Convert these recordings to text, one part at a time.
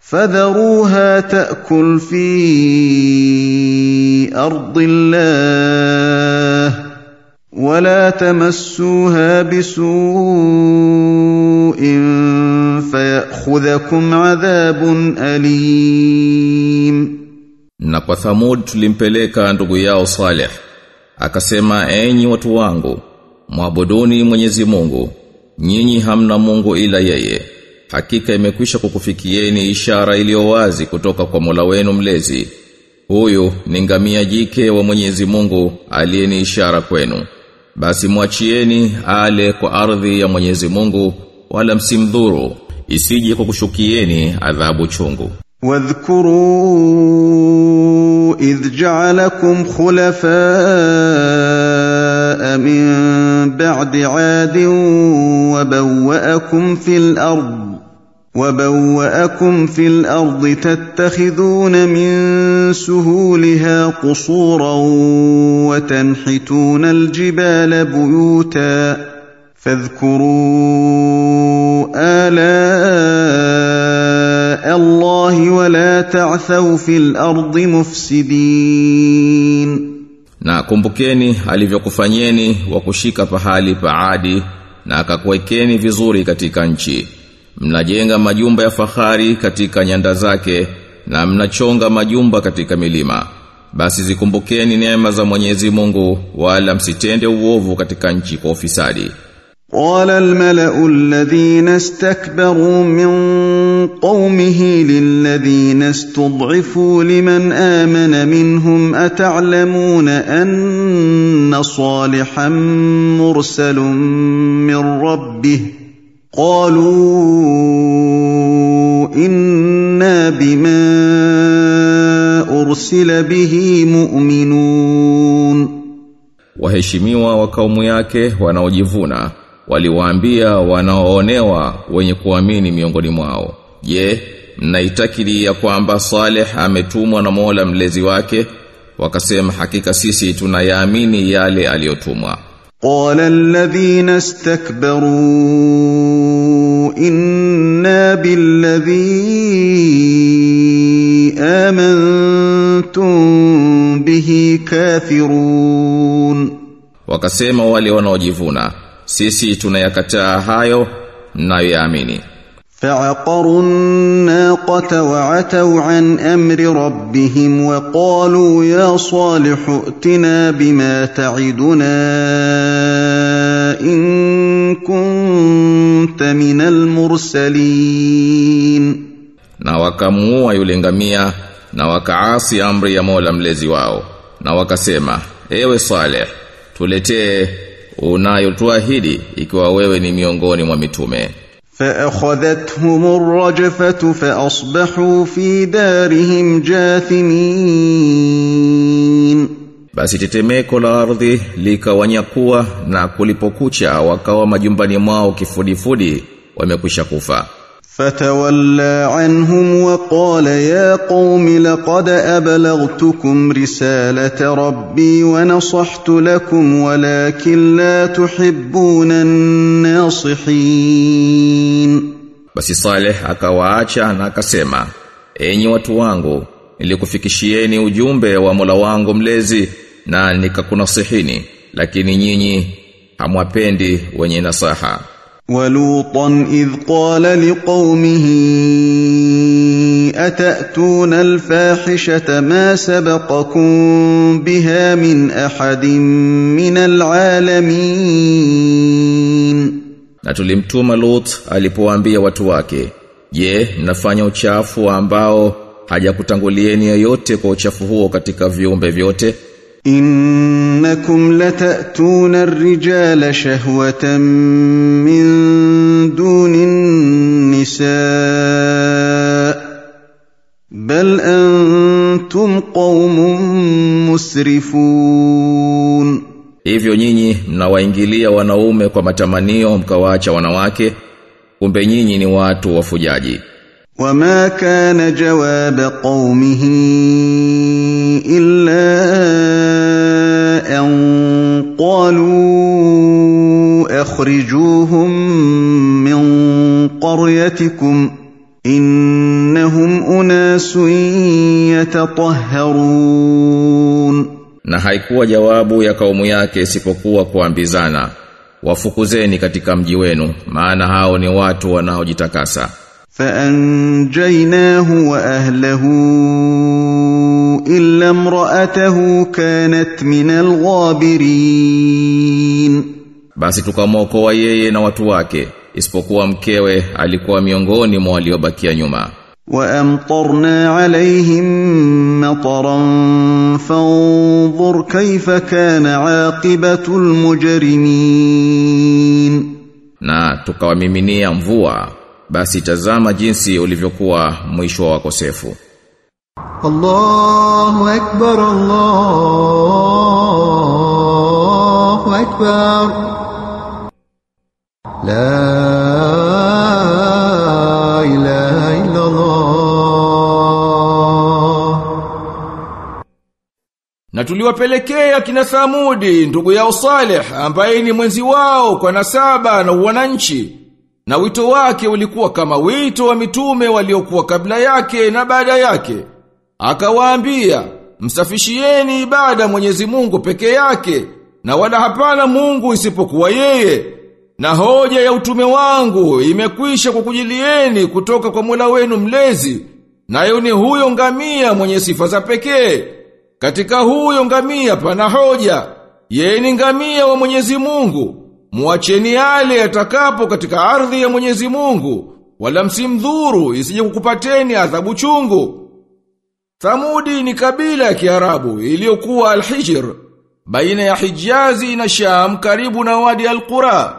فذروها تاكل في ارض الله ولا تمسوها بسوء فياخذكم عذاب اليم Na kwa Thamud tulimpeleka ndugu yao Saleh. Akasema enyi watu wangu, mwabuduni Mwenyezi Mungu. Nyinyi hamna Mungu ila yeye. hakika imekwisha kukufikieni ishara iliyo wazi kutoka kwa Mola wenu mlezi. Huyu ni ngamia jike wa Mwenyezi Mungu aliyeni ishara kwenu. Basi mwachieni ale kwa ardhi ya Mwenyezi Mungu wala msimdhuru isije kukushukieni adhabu chungu. Wadhkuru idh ja'alakum khulafa min ba'di 'adin wa bawwa'akum fil ardh وبوأكم في الأرض تتخذون من سهولها قصورا وتنحتون الجبال بيوتا فاذكروا آلاء الله ولا تعثوا في الأرض مفسدين Na kumbukeni alivyokufanyeni wa kushika pahali pa Adi na akakuwekeni vizuri katika nchi. Mnajenga majumba ya fahari katika nyanda zake na mnachonga majumba katika milima. Basi zikumbukeni neema za Mwenyezi Mungu wala msitende uovu katika nchi kwa ufisadi. قال الملا الذين استكبروا من قومه للذين استضعفوا لمن امن منهم اتعلمون ان صالحا مرسل من ربه قالوا انا بما ارسل به مؤمنون Waheshimiwa wa kaumu yake wanaojivuna waliwaambia wanaoonewa wenye kuamini miongoni mwao. Je, mnaitakidi ya kwamba Saleh ametumwa na Mola mlezi wake? Wakasema hakika sisi tunayaamini yale aliyotumwa. قال الذين استكبروا انا بالذي امنتم به كافرون Wakasema wale wanaojivuna, sisi tunayakataa hayo mnayoyaamini. فعقروا الناقه وعتوا عن امر ربهم وقالوا يا صالح ائتنا بما تعدنا ان كنت من المرسلين Na wakamuua yule ngamia na wakaasi amri ya Mola mlezi wao. Na wakasema, ewe Saleh, tuletee unayotuahidi ikiwa wewe ni miongoni mwa mitume. فاخذتهم الرجفه فاصبحوا في دارهم جاثمين Basi tetemeko la ardhi likawanyakua na kulipokucha wakawa majumbani mwao kifudifudi wamekwisha kufa. فتولى عنهم وقال يا قوم لقد ابلغتكم رساله ربي ونصحت لكم ولكن لا تحبون الناصحين Basi Saleh akawaacha na akasema, enyi watu wangu, nilikufikishieni ujumbe wa Mola wangu mlezi na nikakunasihini, lakini nyinyi hamwapendi wenye nasaha. ولوطا اذ قال لقومه اتاتون الفاحشه ما سبقكم بها من احد من العالمين Na tulimtuma Lut alipowaambia watu wake, "Je, mnafanya uchafu ambao hajakutangulieni yoyote kwa uchafu huo katika viumbe vyote?" انكم لتاتون الرجال شهوه من دون النساء بل انتم قوم مسرفون Hivyo nyinyi mnawaingilia wanaume kwa matamanio mkawaacha wanawake kumbe nyinyi ni watu wafujaji وما كان جواب قومه الا ان قالوا اخرجوهم من قريتكم انهم اناس يتطهرون na haikuwa jawabu ya kaumu yake isipokuwa kuambizana wafukuzeni katika mji wenu maana hao ni watu wanaojitakasa فانجيناه واهله الا امراته كانت من الغابرين basi tukamwokoa yeye na watu wake isipokuwa mkewe alikuwa miongoni mwa waliobakia nyuma وامطرنا عليهم مطرا فانظر كيف كان عاقبه المجرمين na tukawamiminia mvua basi tazama jinsi ulivyokuwa mwisho wa wakosefu. Allahu akbar Allahu akbar. La ilaha illa Allah Na tuliwapelekea kina Samudi ndugu yao Saleh ambaye ni mwenzi wao kwa nasaba na wananchi. Na wito wake ulikuwa kama wito wa mitume waliokuwa kabla yake na baada yake. Akawaambia, msafishieni ibada Mwenyezi Mungu peke yake na wala hapana Mungu isipokuwa yeye. Na hoja ya utume wangu imekwisha kukujilieni kutoka kwa Mola wenu mlezi. Nayo ni huyo ngamia mwenye sifa za pekee. Katika huyo ngamia pana hoja. Yeye ni ngamia wa Mwenyezi Mungu. Muacheni yale atakapo katika ardhi ya Mwenyezi Mungu, wala msimdhuru isije kukupateni adhabu chungu. Thamudi ni kabila ya Kiarabu iliyokuwa Al-Hijr, baina ya Hijazi na Sham karibu na Wadi Al-Qura.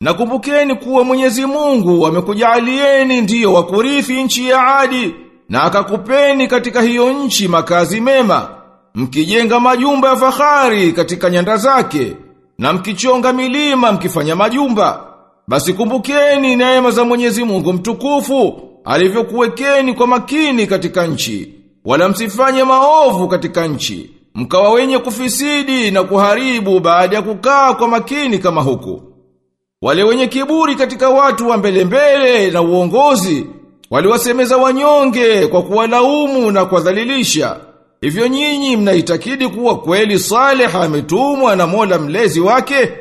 Nakumbukeni kuwa Mwenyezi Mungu amekujalieni ndiyo wakurithi nchi ya Adi na akakupeni katika hiyo nchi makazi mema, mkijenga majumba ya fahari katika nyanda zake na mkichonga milima mkifanya majumba. Basi kumbukeni neema za Mwenyezi Mungu mtukufu alivyokuwekeni kwa makini katika nchi, wala msifanye maovu katika nchi, mkawa wenye kufisidi na kuharibu baada ya kukaa kwa makini kama huku. Wale wenye kiburi katika watu wa mbele mbele na uongozi, waliwasemeza wanyonge kwa kuwalaumu na kuwadhalilisha. Hivyo nyinyi mnaitakidi kuwa kweli Saleh ametumwa na Mola mlezi wake?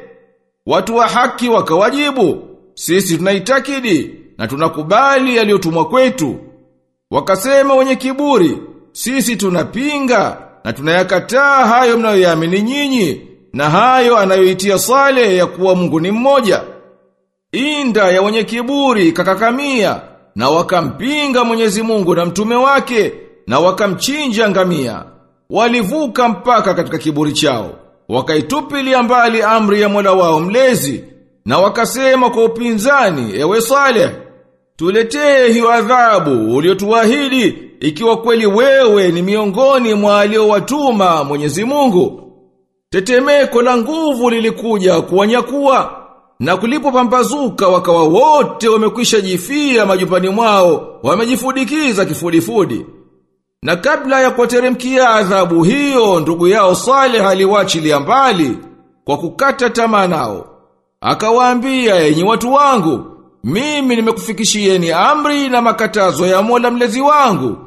Watu wa haki wakawajibu, sisi tunaitakidi na tunakubali aliyotumwa kwetu. Wakasema wenye kiburi, sisi tunapinga na tunayakataa hayo mnayoyaamini nyinyi na hayo anayoitia Saleh ya kuwa Mungu ni mmoja. Inda ya wenye kiburi kakakamia na wakampinga Mwenyezi Mungu na mtume wake na wakamchinja ngamia. Walivuka mpaka katika kiburi chao. Wakaitupilia mbali amri ya Mola wao mlezi na wakasema kwa upinzani, ewe Saleh, tuletee hiyo adhabu uliyotuahidi ikiwa kweli wewe ni miongoni mwa aliowatuma Mwenyezi Mungu. Tetemeko la nguvu lilikuja kuwanyakuwa na kulipopambazuka wakawa wote wamekwisha jifia majumbani mwao, wamejifudikiza kifudifudi. Na kabla ya kuwateremkia adhabu hiyo, ndugu yao Saleh aliwachilia mbali kwa kukata tamaa nao. Akawaambia, enyi watu wangu, mimi nimekufikishieni amri na makatazo ya Mola mlezi wangu,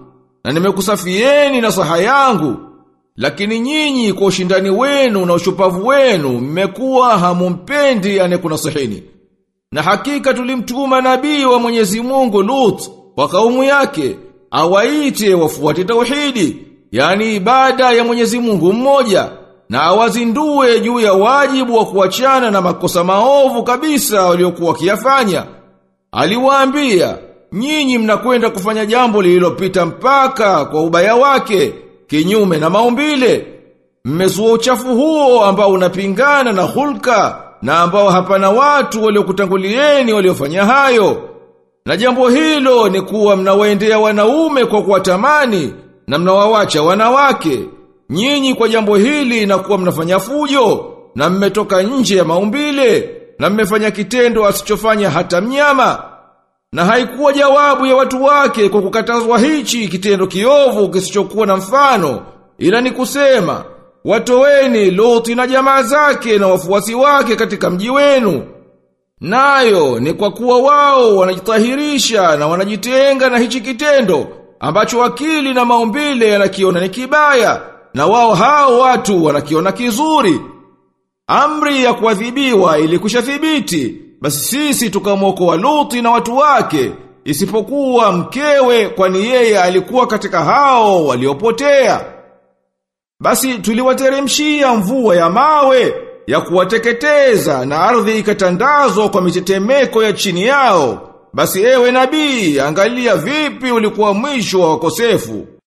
na nimekusafieni na saha yangu. Lakini nyinyi kwa ushindani wenu na ushupavu wenu mmekuwa hamumpendi anekunasihini. Na hakika tulimtuma nabii wa Mwenyezi Mungu Lut kwa kaumu yake awaite wafuate tauhidi, yani ibada ya Mwenyezi Mungu mmoja, na awazindue juu ya wajibu wa kuachana na makosa maovu kabisa waliokuwa wakiyafanya. Aliwaambia, nyinyi mnakwenda kufanya jambo lililopita mpaka kwa ubaya wake, kinyume na maumbile. Mmezua uchafu huo ambao unapingana na hulka na ambao hapana watu waliokutangulieni waliofanya hayo. Na jambo hilo ni kuwa mnawaendea wanaume kwa kuwatamani na mnawawacha wanawake. Nyinyi kwa jambo hili na kuwa mnafanya fujo na mmetoka nje ya maumbile na mmefanya kitendo asichofanya hata mnyama. Na haikuwa jawabu ya watu wake kwa kukatazwa hichi kitendo kiovu kisichokuwa na mfano ila ni kusema watoweni loti na jamaa zake na wafuasi wake katika mji wenu nayo ni kwa kuwa wao wanajitahirisha na wanajitenga na hichi kitendo ambacho akili na maumbile yanakiona ni kibaya na wao hao watu wanakiona kizuri. Amri ya kuadhibiwa ilikwisha thibiti, basi sisi tukamwokoa Luti na watu wake, isipokuwa mkewe kwani yeye alikuwa katika hao waliopotea. Basi tuliwateremshia mvua ya mawe ya kuwateketeza na ardhi ikatandazwa kwa mitetemeko ya chini yao. Basi ewe nabii, angalia vipi ulikuwa mwisho wa wakosefu.